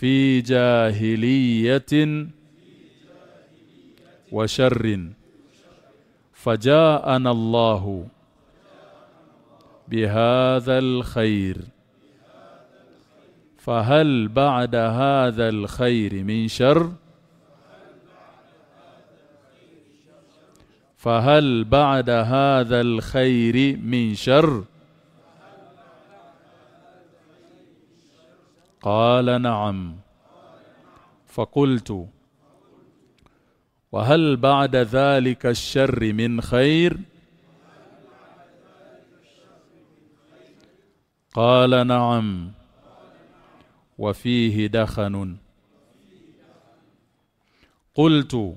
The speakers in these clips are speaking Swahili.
في جاهلية وشر. فجاءنا الله بهذا الخير. فهل بعد هذا الخير من شر؟ فهل بعد هذا الخير من شر؟ قال نعم. فقلت وهل بعد ذلك الشر من خير؟ قال نعم. وفيه دخن. قلت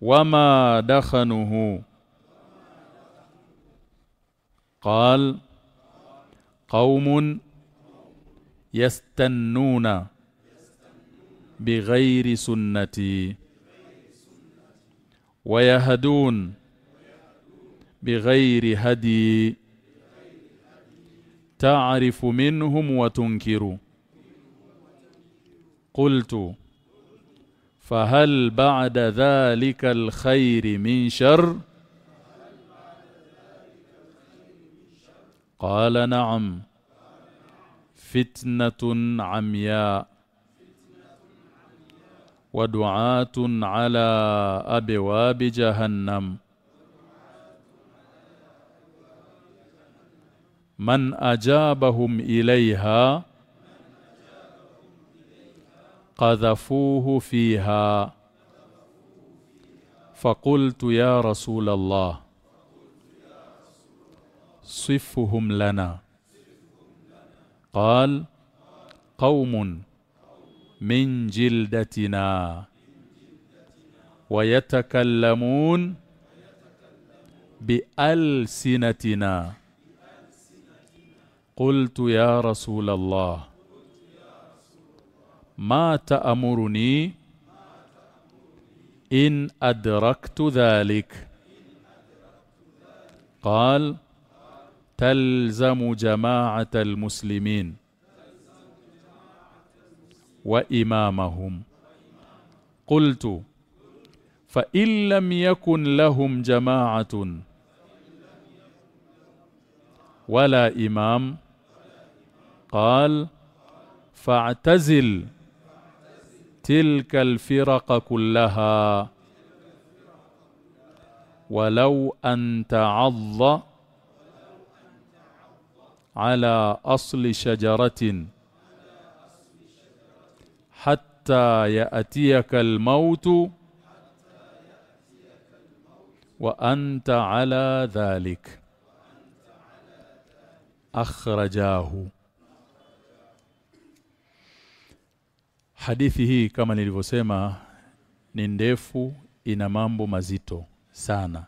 وما دخنه؟ قال قوم يستنون بغير سنتي. ويهدون بغير هدي. تعرف منهم وتنكر. قلت فهل بعد ذلك الخير من شر؟ قال نعم. فتنة عمياء ودعاة على أبواب جهنم. من أجابهم إليها قذفوه فيها. فقلت يا رسول الله صفهم لنا. قال قوم من جلدتنا ويتكلمون بألسنتنا. قلت يا رسول الله ما تأمرني إن أدركت ذلك؟ قال تلزم جماعة المسلمين وإمامهم. قلت فإن لم يكن لهم جماعة ولا إمام قال فاعتزل تلك الفرق كلها. ولو أن تعض على أصل شجرة حتى يأتيك الموت وأنت على ذلك أخرجاه Hadithi hii kama nilivyosema ni ndefu ina mambo mazito sana.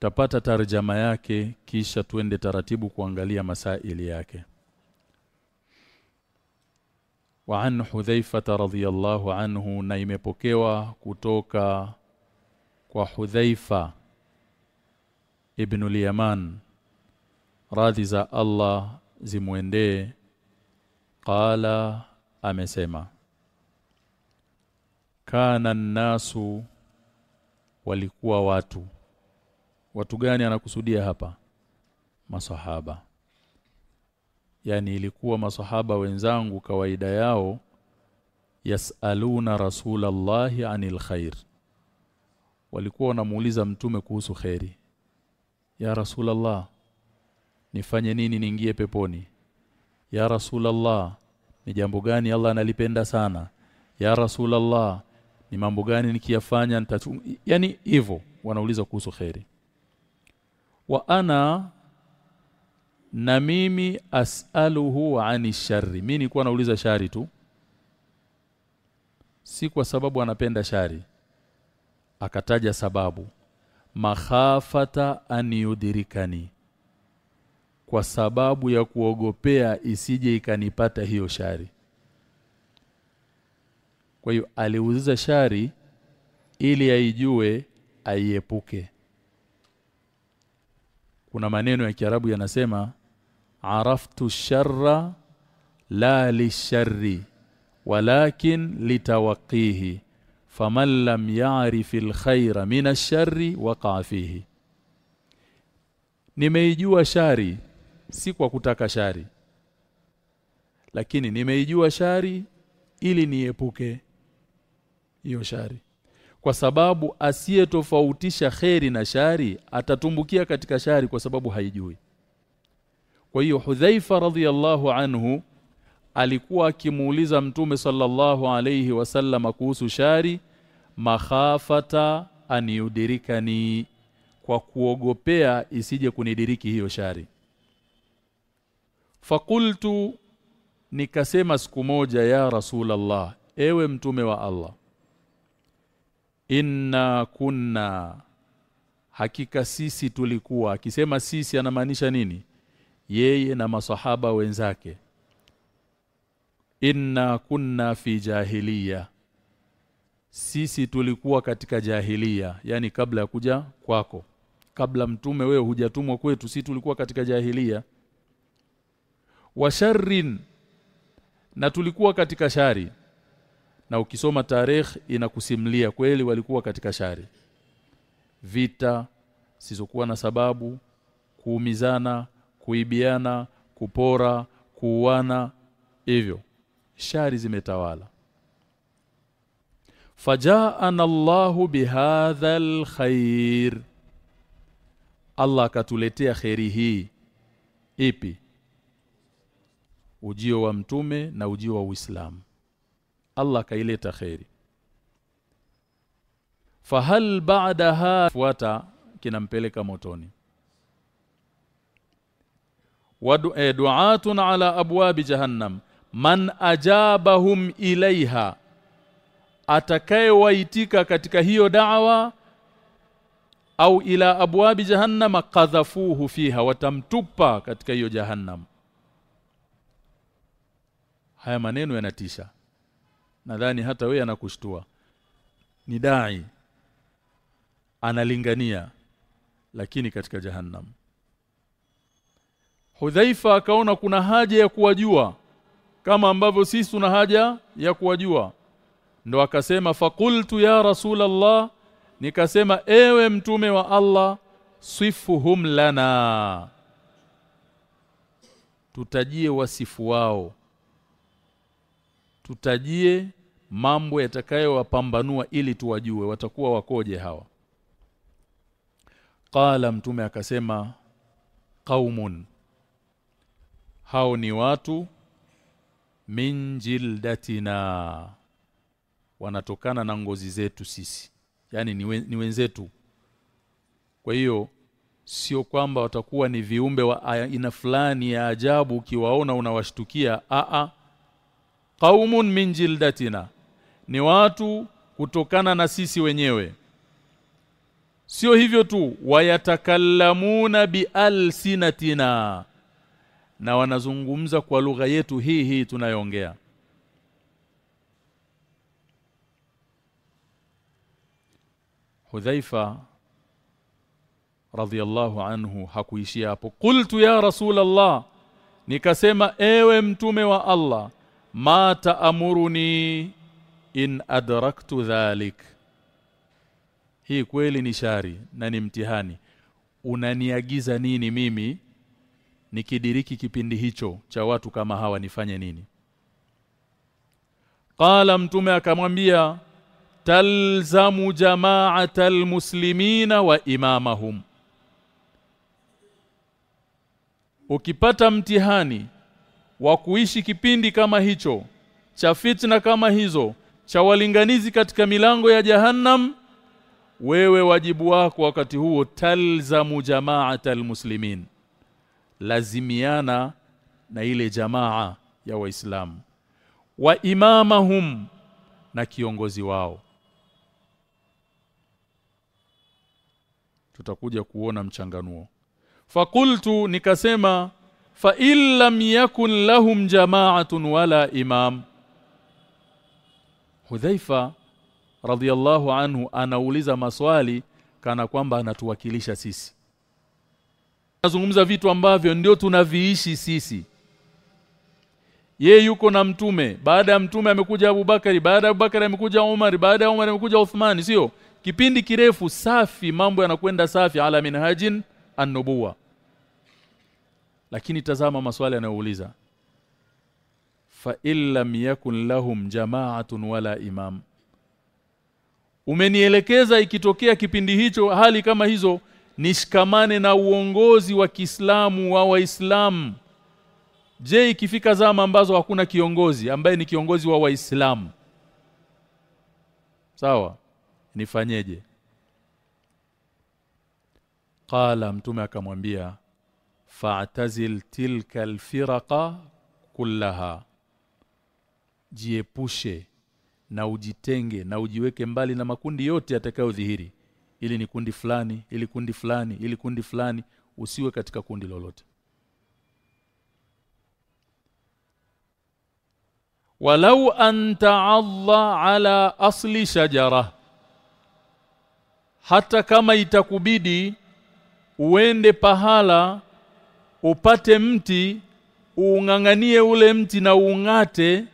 Tapata tarjama yake kisha tuende taratibu kuangalia masaili yake. Wa an Hudhaifa radhiyallahu anhu na imepokewa kutoka kwa Hudhaifa ibn al-Yaman. Radhi za Allah zimwendee. Qala amesema kana nasu walikuwa watu watu gani anakusudia hapa? Masahaba yani ilikuwa masahaba wenzangu kawaida yao yasaluna rasulallahi anil khair. Walikuwa wanamuuliza mtume kuhusu khairi ya rasulallah nifanye nini niingie peponi? Ya rasulallah ni jambo gani Allah analipenda sana? Ya rasulallah ni mambo gani nikiyafanya nitatu yani hivyo wanauliza kuhusu khairi wa ana na mimi as'aluhu ani shari mimi nilikuwa nauliza shari tu. Si kwa sababu anapenda shari. Akataja sababu. Makhafata an yudirikani kwa sababu ya kuogopea isije ikanipata hiyo shari. Kwa hiyo aliuliza shari ili aijue aiepuke kuna maneno ya Kiarabu yanasema araftu sharra la lisharri walakin litawaqihi faman lam ya'rif alkhayra min ash-sharri waqa fihi. Nimeijua shari si kwa kutaka shari lakini nimeijua shari ili niepuke hiyo shari kwa sababu asiyetofautisha kheri na shari atatumbukia katika shari kwa sababu haijui. Kwa hiyo Hudhaifa radhiyallahu anhu alikuwa akimuuliza mtume sallallahu alayhi wasallam kuhusu shari makhafata aniudirikani kwa kuogopea isije kunidiriki hiyo shari. Fakultu nikasema siku moja ya rasulallah ewe mtume wa Allah inna kunna. Hakika sisi tulikuwa. Akisema sisi anamaanisha nini? Yeye na masahaba wenzake. Inna kunna fi jahiliya. Sisi tulikuwa katika jahiliya yani kabla ya kuja kwako. Kabla mtume wewe hujatumwa kwetu sisi tulikuwa katika jahiliya. Wa sharrin na tulikuwa katika shari na ukisoma tarehe inakusimlia kweli walikuwa katika shari. Vita sizokuwa na sababu kuumizana kuibiana kupora kuuana hivyo. Shari zimetawala. Fajaana Allahu bihadha alkhair Allah akatuletea khairi hii. Ipi? Ujio wa mtume na ujio wa Uislamu Allah kaileta khairi fahal ba'daha fuata kinampeleka motoni. Wadu eh, ala abwabi jahannam man ajabahum ilaiha atakayewaitika katika hiyo da'wa au ila abwabi jahannam qadhafuhu fiha watamtupa katika hiyo jahannam. Haya maneno yanatisha nadhani hata wewe anakushtua. Ni dai. Analingania lakini katika jahannam. Hudhaifa akaona kuna haja ya kuwajua kama ambavyo sisi tuna haja ya kuwajua. Ndo akasema fakultu ya rasulallah nikasema ewe mtume wa Allah sifuhum lana. Tutajie wasifu wao tutajie mambo yatakayowapambanua ili tuwajue. Watakuwa wakoje hawa? Qala mtume akasema qaumun hao ni watu min jildatina. Wanatokana na ngozi zetu sisi yani ni, wen, ni wenzetu. Kwa hiyo sio kwamba watakuwa ni viumbe wa aina fulani ya ajabu ukiwaona unawashtukia a a qaumun min jildatina. Ni watu kutokana na sisi wenyewe. Sio hivyo tu wayatakallamuna bialsinatina na wanazungumza kwa lugha yetu hii hii tunayoongea. Hudhaifa radhiyallahu anhu hakuishia hapo. Qultu ya rasulallah nikasema ewe mtume wa Allah ma taamuruni in adraktu dhalik. Hii kweli ni shari na ni mtihani. Unaniagiza nini mimi nikidiriki kipindi hicho cha watu kama hawa nifanye nini? Qala mtume akamwambia talzamu jamaata muslimina wa imamahum. Ukipata mtihani wa kuishi kipindi kama hicho cha fitna kama hizo cha walinganizi katika milango ya jahannam wewe wajibu wako wakati huo talzamu jamaata muslimin lazimiana na ile jamaa ya waislamu wa imamahum na kiongozi wao. Tutakuja kuona mchanganuo. Fakultu nikasema fa illam yakun lahum jama'atun wala imam. Hudhaifa radhiyallahu anhu anauliza maswali kana kwamba anatuwakilisha sisi. Nazungumza vitu ambavyo ndio tunaviishi sisi. Ye yuko na mtume. Baada ya mtume amekuja Abubakari baada ya Abubakari amekuja Umar baada ya Umar amekuja Uthman sio? Kipindi kirefu safi mambo yanakwenda safi ala minhajin an-nubuwa lakini tazama maswali anayouliza fa illam yakun lahum jama'atun wala imam. Umenielekeza ikitokea kipindi hicho hali kama hizo nishikamane na uongozi wa Kiislamu wa Waislamu je ikifika zama ambazo hakuna kiongozi ambaye ni kiongozi wa Waislamu? Sawa nifanyeje? Qala mtume akamwambia fa'tazil tilka alfiraqa kullaha jiepushe na ujitenge na ujiweke mbali na makundi yote yatakayodhihiri. Ili ni kundi fulani ili kundi fulani ili kundi fulani usiwe katika kundi lolote. Walau an ta'adha ala asli shajara. Hata kama itakubidi uende pahala upate mti uunganganie ule mti na uungate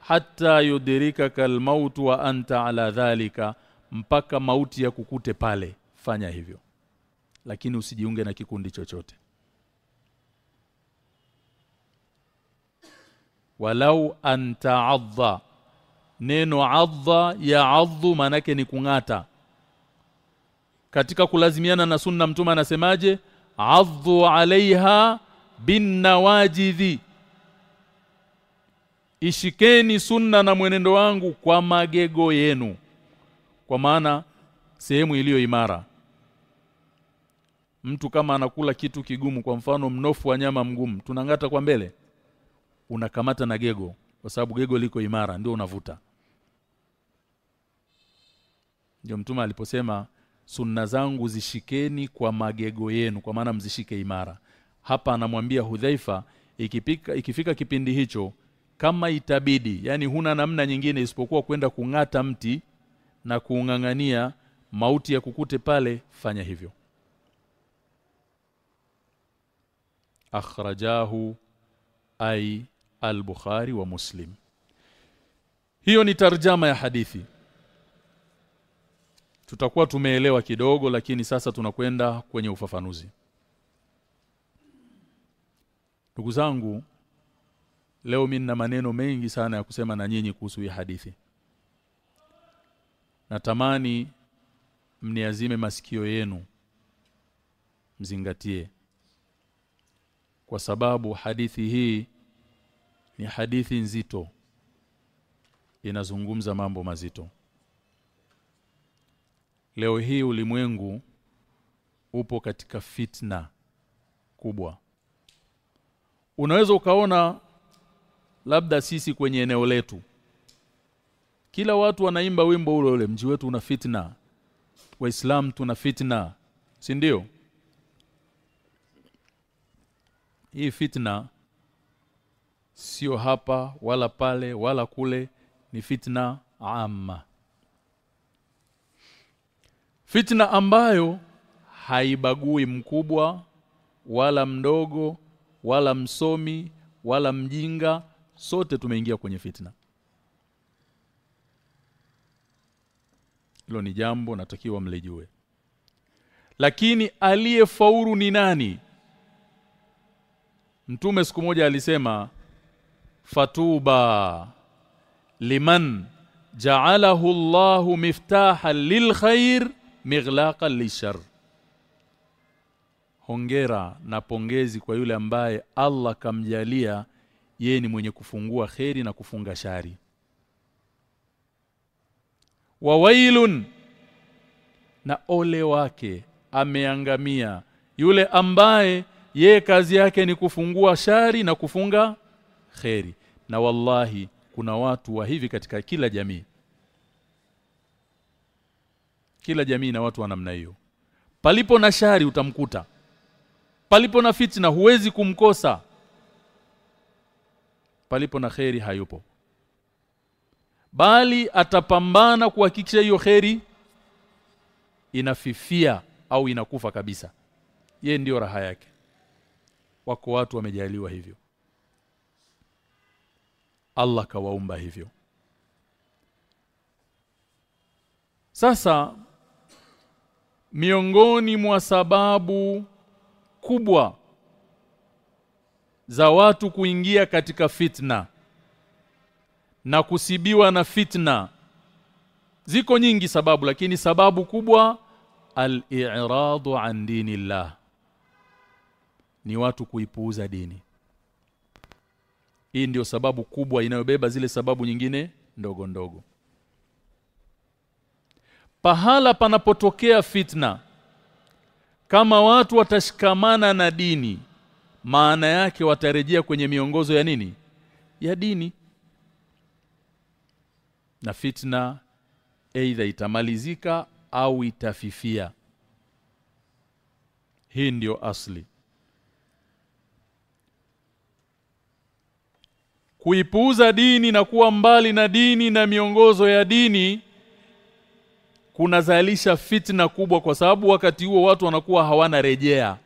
hata yudirika kalmautu wa anta ala dhalika mpaka mauti ya kukute pale. Fanya hivyo. Lakini usijiunge na kikundi chochote. Walau anta adha. Neno adha ya adhu manake ni kungata. Katika kulazimiana na sunna mtume anasemaje adhu alaiha bin nawajidhi ishikeni sunna na mwenendo wangu kwa magego yenu. Kwa maana sehemu iliyo imara. Mtu kama anakula kitu kigumu kwa mfano mnofu wa nyama mgumu tunangata kwa mbele unakamata na gego kwa sababu gego liko imara ndio unavuta. Ndio mtume aliposema sunna zangu zishikeni kwa magego yenu kwa maana mzishike imara. Hapa anamwambia Hudhaifa ikipika ikifika kipindi hicho kama itabidi yani huna namna nyingine isipokuwa kwenda kungata mti na kuungangania mauti ya kukute pale fanya hivyo. Akhrajahu ai al-Bukhari wa Muslim. Hiyo ni tarjama ya hadithi tutakuwa tumeelewa kidogo lakini sasa tunakwenda kwenye ufafanuzi. Ndugu zangu leo mimi nina maneno mengi sana ya kusema na nyinyi kuhusu hii hadithi. Natamani mniazime masikio yenu mzingatie. Kwa sababu hadithi hii ni hadithi nzito. Inazungumza mambo mazito leo hii ulimwengu upo katika fitna kubwa. Unaweza ukaona labda sisi kwenye eneo letu kila watu wanaimba wimbo ule ule mji wetu una fitna waislamu tuna fitna si ndio? Hii fitna sio hapa wala pale wala kule ni fitna amma fitna ambayo haibagui mkubwa wala mdogo wala msomi wala mjinga sote tumeingia kwenye fitna hilo ni jambo natakiwa mlijue. Lakini aliyefaulu ni nani? Mtume siku moja alisema fatuba liman ja'alahu Allahu miftahan lilkhair mighlaqan lishar hongera na pongezi kwa yule ambaye Allah kamjalia yeye ni mwenye kufungua kheri na kufunga shari. Wawailun na ole wake ameangamia. Yule ambaye ye kazi yake ni kufungua shari na kufunga kheri. Na wallahi kuna watu wa hivi katika kila jamii kila jamii na watu wa namna hiyo. Palipo na shari utamkuta. Palipo na fitna huwezi kumkosa. Palipo na kheri hayupo. Bali atapambana kuhakikisha hiyo kheri inafifia au inakufa kabisa. Ye ndiyo raha yake. Wako watu wamejaliwa hivyo. Allah kawaumba hivyo. Sasa miongoni mwa sababu kubwa za watu kuingia katika fitna na kusibiwa na fitna. Ziko nyingi sababu lakini sababu kubwa al-i'radu an dinillah. Ni watu kuipuuza dini. Hii ndio sababu kubwa inayobeba zile sababu nyingine ndogo ndogo pahala panapotokea fitna kama watu watashikamana na dini maana yake watarejea kwenye miongozo ya nini? Ya dini. Na fitna aidha itamalizika au itafifia. Hii ndio asli. Kuipuuza dini na kuwa mbali na dini na miongozo ya dini kunazalisha fitna kubwa kwa sababu wakati huo watu wanakuwa hawana rejea.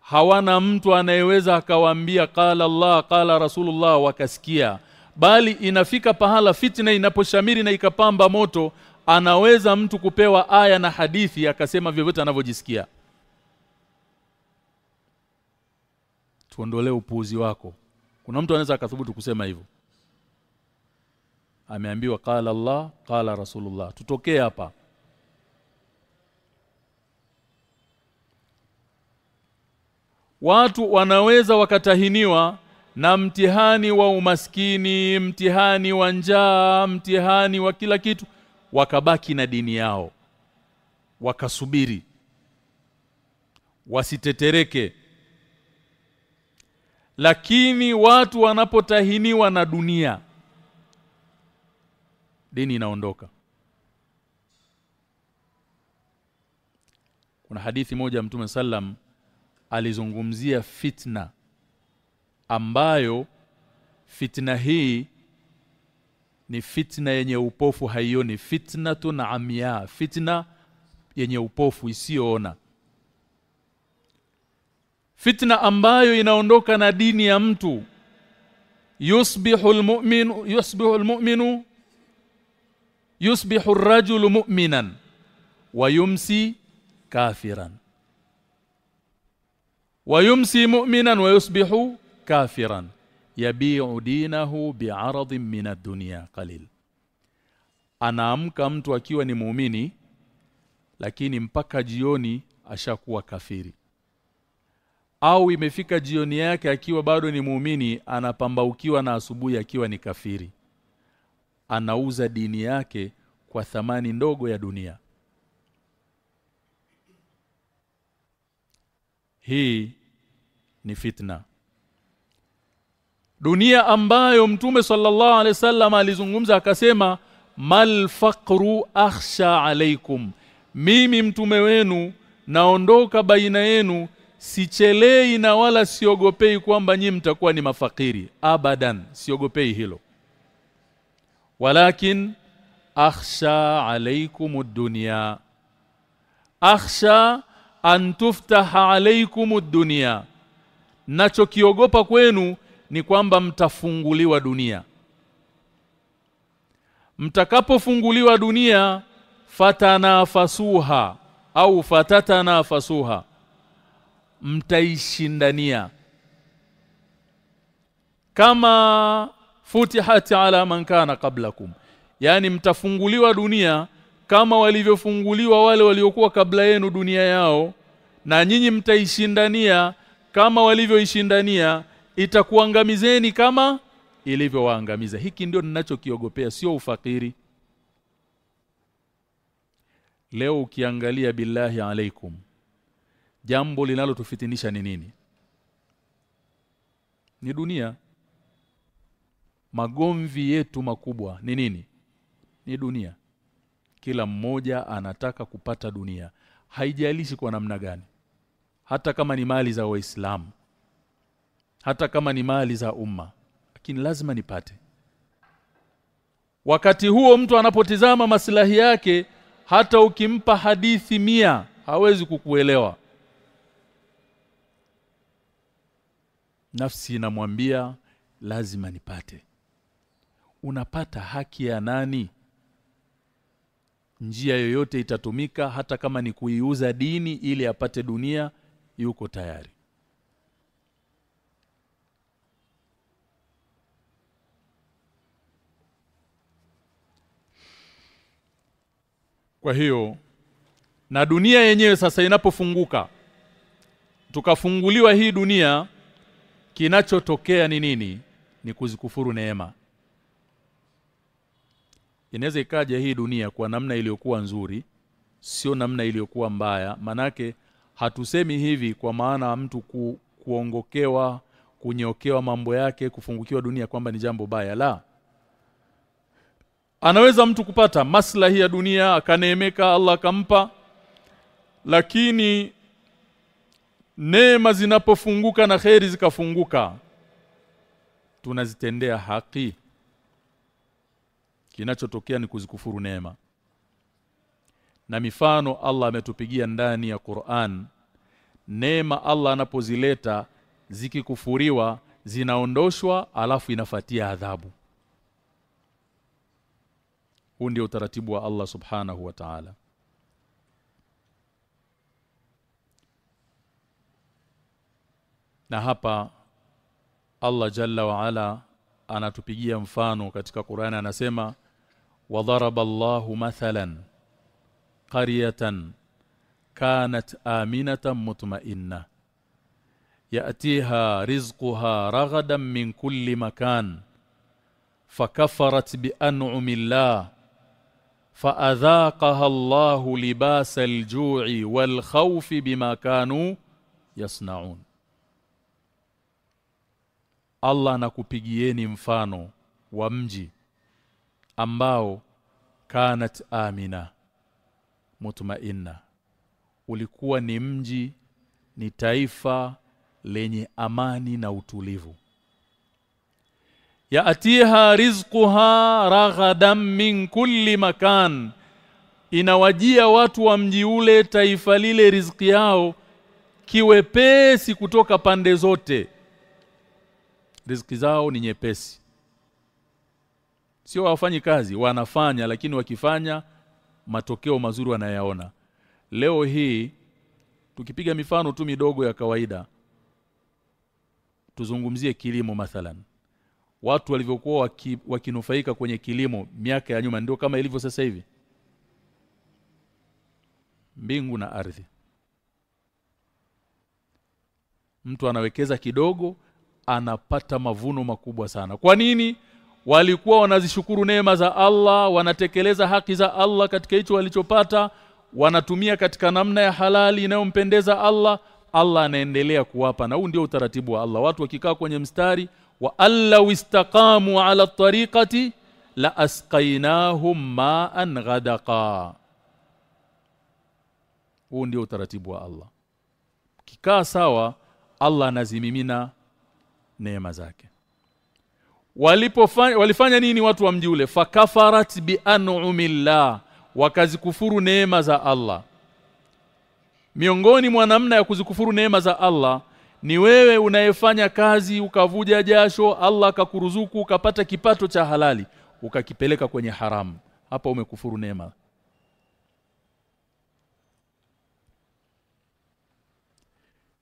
Hawana mtu anayeweza akawaambia qala Allah qala Rasulullah wakasikia. Bali inafika pahala fitna inaposhamiri na ikapamba moto anaweza mtu kupewa aya na hadithi akasema vyovyote anavyojisikia. Tuondolee upuuzi wako. Kuna mtu anaweza akathubutu kusema hivyo ameambiwa qala Allah qala Rasulullah. Tutokee hapa. Watu wanaweza wakatahiniwa na mtihani wa umaskini mtihani wa njaa mtihani wa kila kitu wakabaki na dini yao. Wakasubiri. Wasitetereke. Lakini watu wanapotahiniwa na dunia dini inaondoka. Kuna hadithi moja mtume sallam alizungumzia fitna ambayo fitna hii ni fitna yenye upofu haioni. Fitnatun amia fitna yenye upofu isiyoona. Fitna ambayo inaondoka na dini ya mtu. Yusbihu almu'minu yusbihu almu'minu yusbihu ar-rajulu mu'minan wa yumsi kafiran. Wa yumsi mu'minan wa yusbihu kafiran. Yabi'u dinahu bi'aradin min ad-dunya qalil. Anaamka mtu akiwa ni muumini lakini mpaka jioni ashakuwa kafiri. Au imefika jioni yake akiwa bado ni muumini anapambaukiwa na asubuhi akiwa ni kafiri anauza dini yake kwa thamani ndogo ya dunia. Hii ni fitna. Dunia ambayo mtume sallallahu alaihi wasallam alizungumza akasema mal faqru akhsha alaikum mimi mtume wenu naondoka baina yenu sichelei na wala siogopei kwamba nyi mtakuwa ni mafakiri. Abadan siogopei hilo walakin akhsha alaykum ad-dunya. Akhsha an tuftaha alaykum ad-dunya. Nachokiogopa kwenu ni kwamba mtafunguliwa dunia. Mtakapofunguliwa dunia fatana fasuha au fatatana fasuha mtaishindania. Kama futihati ala man kana qablakum. Yani mtafunguliwa dunia kama walivyofunguliwa wale waliokuwa kabla yenu dunia yao na nyinyi mtaishindania kama walivyoishindania itakuangamizeni kama ilivyowaangamiza. Hiki ndio ninachokiogopea sio ufakiri. Leo ukiangalia billahi alaikum jambo linalotufitinisha ni nini? Ni dunia magomvi yetu makubwa ni nini? Ni dunia. Kila mmoja anataka kupata dunia. Haijalishi kwa namna gani. Hata kama ni mali za waislamu. Hata kama ni mali za umma. Lakini lazima nipate. Wakati huo mtu anapotizama maslahi yake hata ukimpa hadithi mia hawezi kukuelewa. Nafsi inamwambia lazima nipate unapata haki ya nani? Njia yoyote itatumika hata kama ni kuiuza dini ili apate dunia yuko tayari. Kwa hiyo na dunia yenyewe sasa inapofunguka tukafunguliwa hii dunia kinachotokea ni nini? Ni kuzikufuru neema inaweza ikaja hii dunia kwa namna iliyokuwa nzuri sio namna iliyokuwa mbaya. Manake hatusemi hivi kwa maana mtu ku, kuongokewa kunyokewa mambo yake kufungukiwa dunia kwamba ni jambo baya. La anaweza mtu kupata maslahi ya dunia akaneemeka Allah akampa lakini neema zinapofunguka na kheri zikafunguka tunazitendea haki kinachotokea ni kuzikufuru neema. Na mifano Allah ametupigia ndani ya Qur'an. Neema Allah anapozileta zikikufuriwa zinaondoshwa alafu inafatia adhabu. Huu ndio utaratibu wa Allah subhanahu wa ta'ala. Na hapa Allah jalla wa ala anatupigia mfano katika Qur'ani anasema وضرب الله مثلا قرية كانت آمنة مطمئنة. يأتيها رزقها رغدا من كل مكان فكفرت بأنعم الله فأذاقها الله لباس الجوع والخوف بما كانوا يصنعون. Allah anakupigieni mfano wa mji ambao kanat amina mutmainna. Ulikuwa ni mji ni taifa lenye amani na utulivu. Yaatiha rizquha raghadan min kulli makan. Inawajia watu wa mji ule taifa lile riziki yao kiwepesi kutoka pande zote. Riziki zao ni nyepesi sio wafanyi kazi wanafanya lakini wakifanya matokeo mazuri wanayaona. Leo hii tukipiga mifano tu midogo ya kawaida tuzungumzie kilimo mathalan. Watu walivyokuwa waki, wakinufaika kwenye kilimo miaka ya nyuma ndio kama ilivyo sasa hivi? Mbingu na ardhi. Mtu anawekeza kidogo anapata mavuno makubwa sana. Kwa nini walikuwa wanazishukuru neema za Allah wanatekeleza haki za Allah katika hicho walichopata wanatumia katika namna ya halali inayompendeza Allah Allah anaendelea kuwapa. Na huu ndio utaratibu wa Allah. Watu wakikaa kwenye mstari wa alla wistaqamu ala tariqati la asqainahum ma'an ghadaqa. Huu ndio utaratibu wa Allah. Kikaa sawa Allah anazimimina neema zake walipofanya walifanya nini watu wa mji ule? Fakafarat bi an'umillah wakazikufuru neema za Allah. Miongoni mwa namna ya kuzikufuru neema za Allah ni wewe unayefanya kazi ukavuja jasho Allah akakuruzuku ukapata kipato cha halali ukakipeleka kwenye haramu. Hapa umekufuru neema.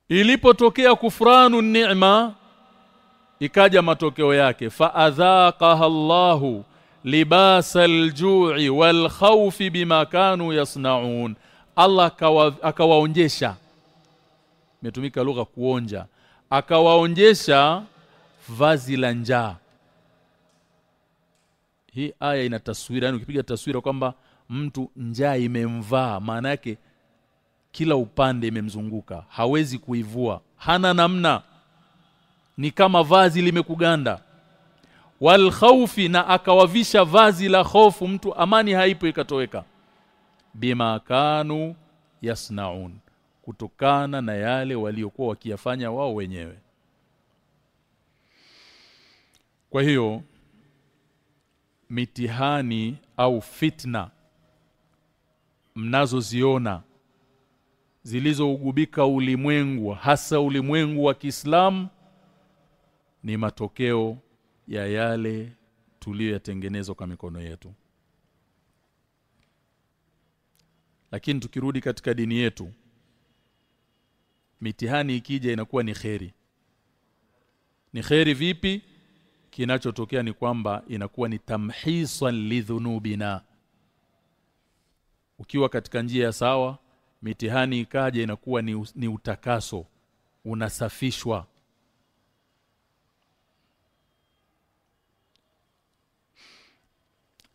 Ilipotokea kufranu neema ikaja matokeo yake. Faadhaqaha Allahu libasa ju'i wal khawfi bima kanu yasnaun. Allah akawaonjesha. Imetumika lugha kuonja. Akawaonjesha vazi la njaa. Hii aya ina taswira yani ukipiga taswira kwamba mtu njaa imemvaa maana yake kila upande imemzunguka. Hawezi kuivua. Hana namna ni kama vazi limekuganda. Wal khawfi na akawavisha vazi la hofu mtu amani haipo ikatoweka. Bima kanu yasnaun kutokana na yale waliokuwa wakiyafanya wao wenyewe. Kwa hiyo mitihani au fitna mnazoziona zilizougubika ulimwengu hasa ulimwengu wa Kiislamu ni matokeo ya yale tuliyoyatengenezwa kwa mikono yetu. Lakini tukirudi katika dini yetu mitihani ikija inakuwa ni kheri. Ni kheri vipi? Kinachotokea ni kwamba inakuwa ni tamhisan lidhunubina ukiwa katika njia ya sawa mitihani ikaja inakuwa ni, ni utakaso unasafishwa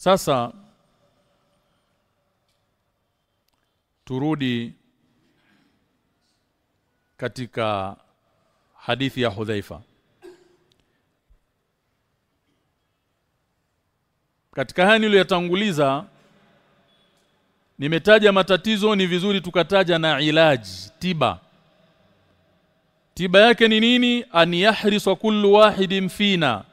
sasa turudi katika hadithi ya Hudhaifa. Katika haya niliyotanguliza nimetaja matatizo ni vizuri tukataja na ilaji tiba. Tiba yake ni nini? An yahriswa kullu wahidin fina.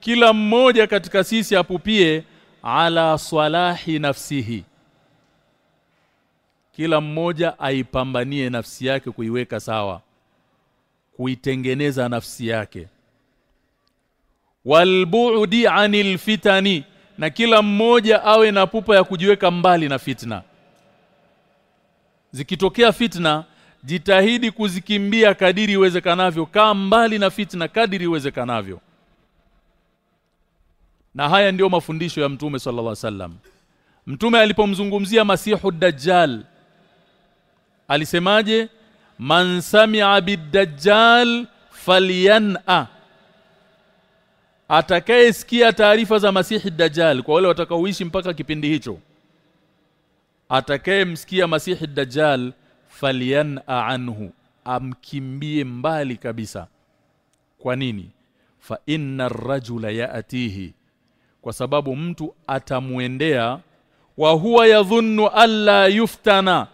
Kila mmoja katika sisi apupie ala swalahi nafsihi. Kila mmoja aipambanie nafsi yake kuiweka sawa kuitengeneza nafsi yake. Walbu'di anil fitani na kila mmoja awe na pupa ya kujiweka mbali na fitna. Zikitokea fitna jitahidi kuzikimbia kadiri iwezekanavyo kaa mbali na fitna kadiri iwezekanavyo na haya ndiyo mafundisho ya mtume sallallahu alaihi wasallam. Mtume alipomzungumzia masihu dajjal alisemaje? Man sami'a bid-dajjal falyan'a. Atakayesikia taarifa za masihi dajjal kwa wale watakaoishi mpaka kipindi hicho atakayemsikia masihi dajjal falyan'a anhu amkimbie mbali kabisa. Kwa nini? Fa inna ar-rajula ya'tihi kwa sababu mtu atamuendea wa huwa yadhunnu alla yuftana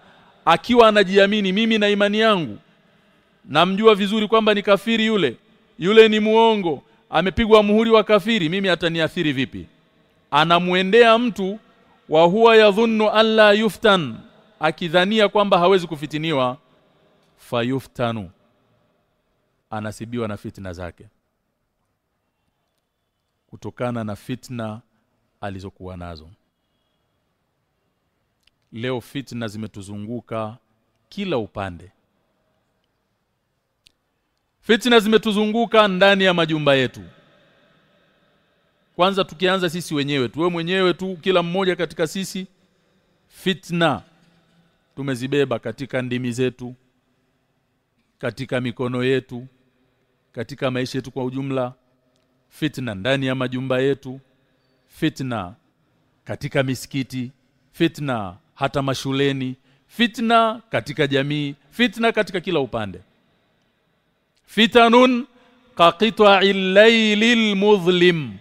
akiwa anajiamini mimi na imani yangu. Namjua vizuri kwamba ni kafiri yule. Yule ni muongo. Amepigwa muhuri wa kafiri. Mimi ataniathiri vipi? Anamuendea mtu wa huwa yadhunnu alla yuftan akidhania kwamba hawezi kufitiniwa. Fayuftanu. Anasibiwa na fitna zake kutokana na fitna alizokuwa nazo. Leo fitna zimetuzunguka kila upande. Fitna zimetuzunguka ndani ya majumba yetu. Kwanza tukianza sisi wenyewe tuwe mwenyewe tu kila mmoja katika sisi fitna tumezibeba katika ndimi zetu katika mikono yetu katika maisha yetu kwa ujumla fitna ndani ya majumba yetu fitna katika misikiti fitna hata mashuleni fitna katika jamii fitna katika kila upande. Fitanun kaqita'il laylil mudhlim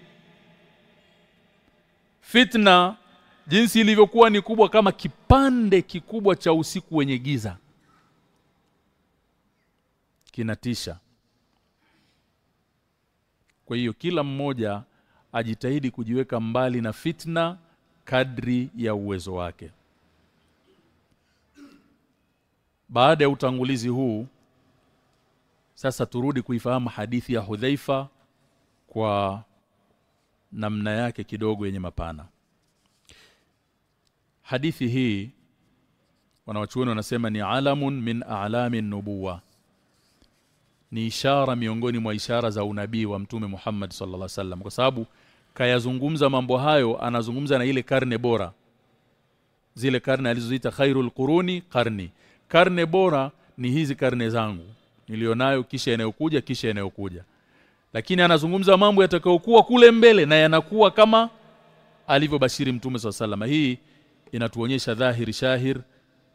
fitna jinsi ilivyokuwa ni kubwa kama kipande kikubwa cha usiku wenye giza. Kinatisha kwa hiyo kila mmoja ajitahidi kujiweka mbali na fitna kadri ya uwezo wake. Baada ya utangulizi huu sasa turudi kuifahamu hadithi ya Hudhaifa kwa namna yake kidogo yenye mapana. Hadithi hii wanawachuoni wanasema ni alamun min a'lamin nubuwa ni ishara miongoni mwa ishara za unabii wa mtume Muhammad sallallahu alaihi wasallam. Kwa sababu kayazungumza mambo hayo anazungumza na ile karne bora. Zile karne alizoziita khairul quruni karni. Karne bora ni hizi karne zangu. Nilionayo kisha inayokuja kisha inayokuja lakini anazungumza mambo yatakayokuwa kule mbele na yanakuwa kama alivyobashiri mtume sallallahu hii inatuonyesha dhahir shahir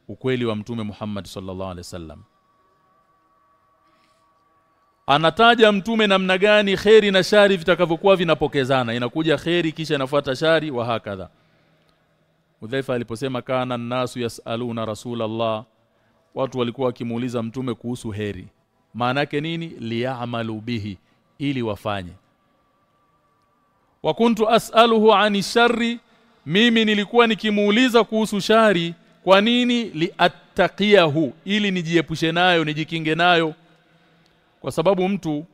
ukweli wa mtume Muhammad sallallahu alaihi wasallam anataja mtume namna gani kheri na shari vitakavyokuwa vinapokezana. Inakuja kheri kisha inafuata shari wa hakadha. Udhaifa aliposema kana nasu yasaluna rasulallah watu walikuwa wakimuuliza mtume kuhusu heri. Maana yake nini? Liya'malu bihi ili wafanye. Wa kuntu as'aluhu ani sharri mimi nilikuwa nikimuuliza kuhusu shari kwa nini liattaqiyahu ili nijiepushe nayo nijikinge nayo kwa sababu mtu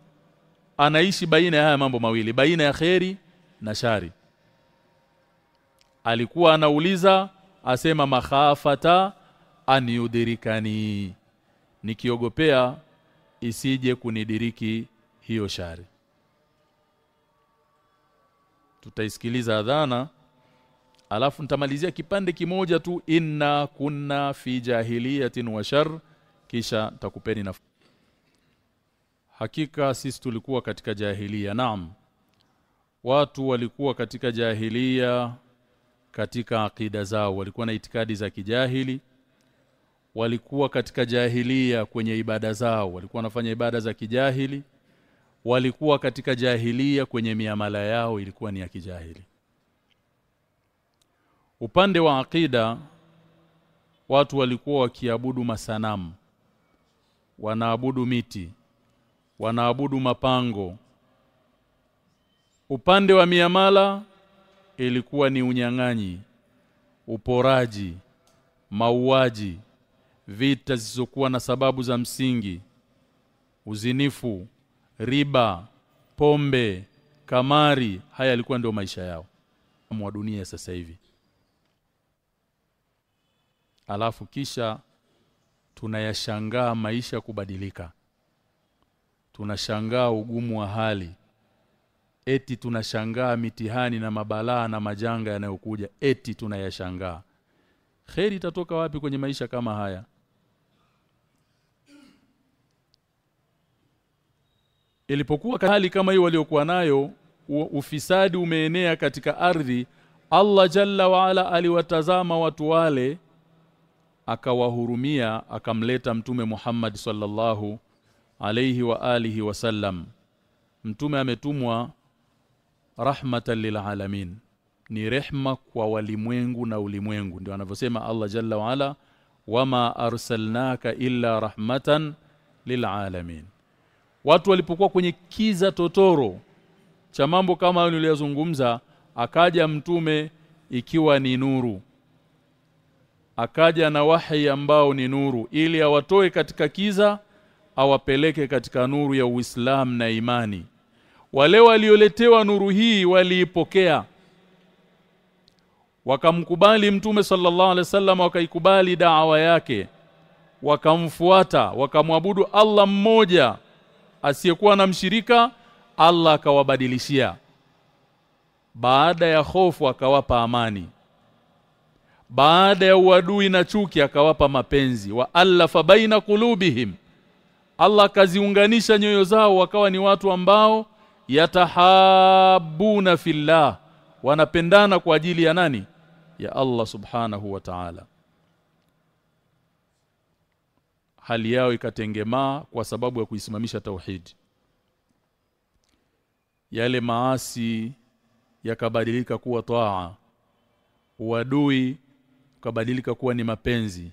anaishi baina ya haya mambo mawili baina ya kheri na shari. Alikuwa anauliza asema makhafata aniudirikani nikiogopea isije kunidiriki hiyo shari. Tutaisikiliza adhana alafu nitamalizia kipande kimoja tu inna kunna fi jahiliyatin wa shar kisha takupeni na hakika sisi tulikuwa katika jahilia. Naam. Watu walikuwa katika jahilia katika akida zao. Walikuwa na itikadi za kijahili. Walikuwa katika jahilia kwenye ibada zao. Walikuwa wanafanya ibada za kijahili. Walikuwa katika jahilia kwenye miamala yao ilikuwa ni ya kijahili. Upande wa akida watu walikuwa wakiabudu masanamu. Wanaabudu miti wanaabudu mapango. Upande wa miamala ilikuwa ni unyang'anyi uporaji mauaji vita zisizokuwa na sababu za msingi uzinifu riba pombe kamari. Haya yalikuwa ndio maisha yao. Wa dunia sasa hivi. Alafu kisha tunayashangaa maisha kubadilika tunashangaa ugumu wa hali. Eti tunashangaa mitihani na mabalaa na majanga yanayokuja. Eti tunayashangaa. Kheri itatoka wapi kwenye maisha kama haya? Ilipokuwa hali kama hiyo waliokuwa nayo ufisadi umeenea katika ardhi. Allah jalla waala aliwatazama watu wale akawahurumia akamleta mtume Muhammad sallallahu alayhi wa alihi wasallam mtume ametumwa rahmatan lilalamin ni rehma kwa walimwengu na ulimwengu. Ndio anavyosema Allah jalla wa ala wama arsalnaka illa rahmatan lilalamin watu walipokuwa kwenye kiza totoro cha mambo kama niliyozungumza akaja mtume ikiwa ni nuru. Akaja na wahi ambao ni nuru ili awatoe katika kiza awapeleke katika nuru ya Uislamu na imani. Wale walioletewa nuru hii waliipokea. Wakamkubali mtume sallallahu alaihi wasallam wakaikubali daawa yake. Wakamfuata wakamwabudu Allah mmoja asiyekuwa na mshirika Allah akawabadilishia. Baada ya hofu akawapa amani. Baada ya uadui na chuki akawapa mapenzi. Wa allafa baina kulubihim Allah akaziunganisha nyoyo zao wakawa ni watu ambao yatahabuna fillah wanapendana kwa ajili ya nani? Ya Allah subhanahu wa ta'ala. Hali yao ikatengemaa kwa sababu ya kuisimamisha tauhidi yale maasi yakabadilika kuwa toaa uadui ukabadilika kuwa ni mapenzi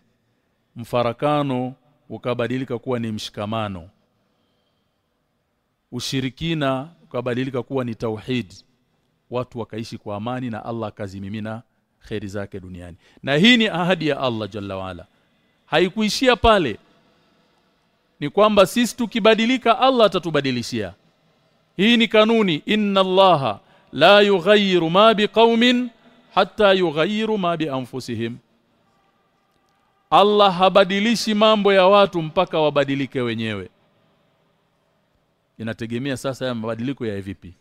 mfarakano ukabadilika kuwa ni mshikamano. Ushirikina ukabadilika kuwa ni tauhid. Watu wakaishi kwa amani na Allah akazimimina kheri zake duniani. Na hii ni ahadi ya Allah jalla waala. Haikuishia pale. Ni kwamba sisi tukibadilika Allah atatubadilishia. Hii ni kanuni. Inna allaha la yughayyiru ma biqaumin hatta yughayyiru ma bi anfusihim Allah habadilishi mambo ya watu mpaka wabadilike wenyewe. Inategemea sasa ya mabadiliko ya vipi.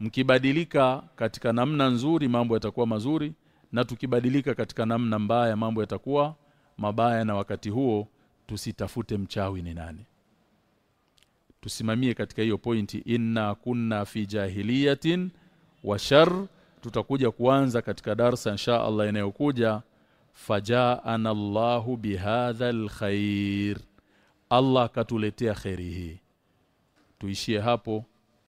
Mkibadilika katika namna nzuri mambo yatakuwa mazuri na tukibadilika katika namna mbaya mambo yatakuwa mabaya na wakati huo tusitafute mchawi ni nani. Tusimamie katika hiyo pointi inna kunna fi jahiliyatin wa shar. Tutakuja kuanza katika darsa insha Allah inayokuja fajaana Allahu bihadha alkhair Allah katuletea khairi hii. Tuishie hapo